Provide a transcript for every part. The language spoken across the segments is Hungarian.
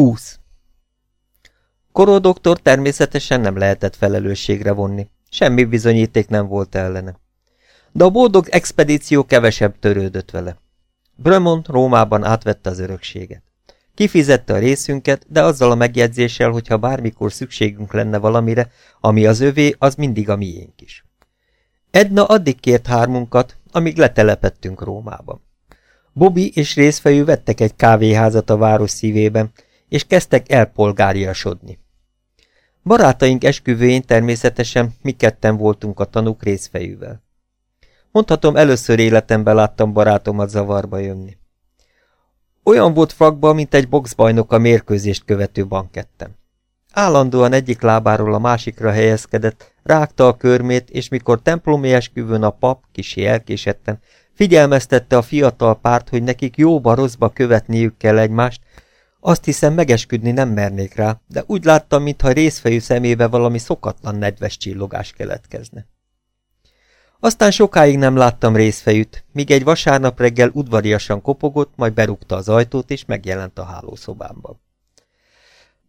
20. Koró doktor természetesen nem lehetett felelősségre vonni. Semmi bizonyíték nem volt ellene. De a boldog expedíció kevesebb törődött vele. Bremont Rómában átvette az örökséget. Kifizette a részünket, de azzal a megjegyzéssel, hogyha bármikor szükségünk lenne valamire, ami az övé, az mindig a miénk is. Edna addig kért hármunkat, amíg letelepettünk Rómában. Bobby és részfejű vettek egy kávéházat a város szívében, és kezdtek elpolgáriasodni. Barátaink esküvőjén természetesen mi ketten voltunk a tanúk részfejűvel. Mondhatom, először életemben láttam barátomat zavarba jönni. Olyan volt frakba, mint egy boxbajnok a mérkőzést követő bankettem. Állandóan egyik lábáról a másikra helyezkedett, rágta a körmét, és mikor templomi esküvőn a pap, kisi elkésetten, figyelmeztette a fiatal párt, hogy nekik jóba rosszba követniük kell egymást, azt hiszem megesküdni nem mernék rá, de úgy láttam, mintha részfejű szemébe valami szokatlan nedves csillogás keletkezne. Aztán sokáig nem láttam részfejűt, míg egy vasárnap reggel udvariasan kopogott, majd berúgta az ajtót, és megjelent a hálószobámban.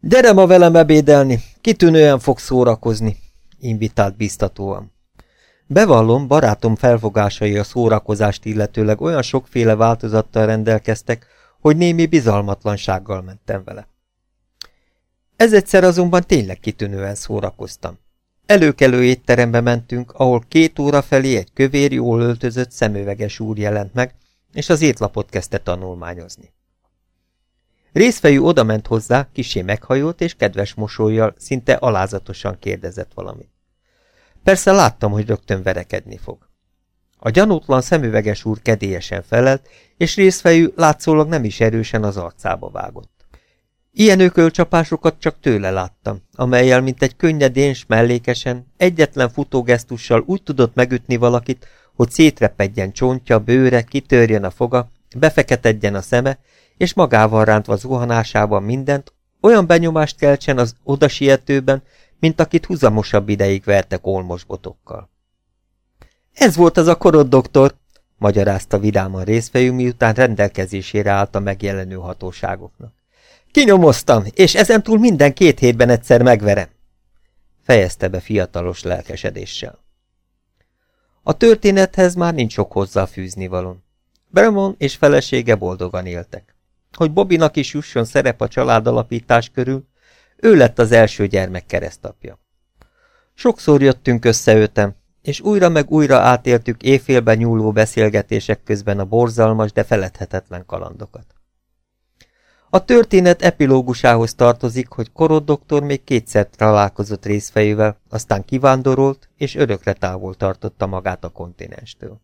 Gyere ma velem ebédelni, kitűnően fog szórakozni, invitált biztatóan. Bevallom, barátom felfogásai a szórakozást illetőleg olyan sokféle változattal rendelkeztek, hogy némi bizalmatlansággal mentem vele. Ez egyszer azonban tényleg kitűnően szórakoztam. Előkelő étterembe mentünk, ahol két óra felé egy kövér, jól öltözött szemüveges úr jelent meg, és az étlapot kezdte tanulmányozni. Részfejű odament hozzá, kisé meghajolt, és kedves mosolyjal, szinte alázatosan kérdezett valamit. Persze láttam, hogy rögtön verekedni fog. A gyanútlan szemüveges úr kedélyesen felelt, és részfejű látszólag nem is erősen az arcába vágott. Ilyen ökölcsapásokat csak tőle láttam, amelyel, mint egy könnyedén s mellékesen, egyetlen futógesztussal úgy tudott megütni valakit, hogy szétrepedjen csontja, bőre, kitörjön a foga, befeketedjen a szeme, és magával rántva zuhanásában mindent, olyan benyomást keltsen az odasietőben, mint akit huzamosabb ideig vertek olmosbotokkal. Ez volt az a korod, doktor, magyarázta vidáman részfejű, miután rendelkezésére állt a megjelenő hatóságoknak. Kinyomoztam, és ezentúl minden két hétben egyszer megverem. Fejezte be fiatalos lelkesedéssel. A történethez már nincs sok hozzáfűzni valon. Bremon és felesége boldogan éltek. Hogy Bobinak is jusson szerep a családalapítás körül, ő lett az első gyermek keresztapja. Sokszor jöttünk össze őtem, és újra meg újra átéltük éjfélben nyúló beszélgetések közben a borzalmas, de feledhetetlen kalandokat. A történet epilógusához tartozik, hogy Korod doktor még kétszer találkozott részfejével, aztán kivándorolt, és örökre távol tartotta magát a kontinenstől.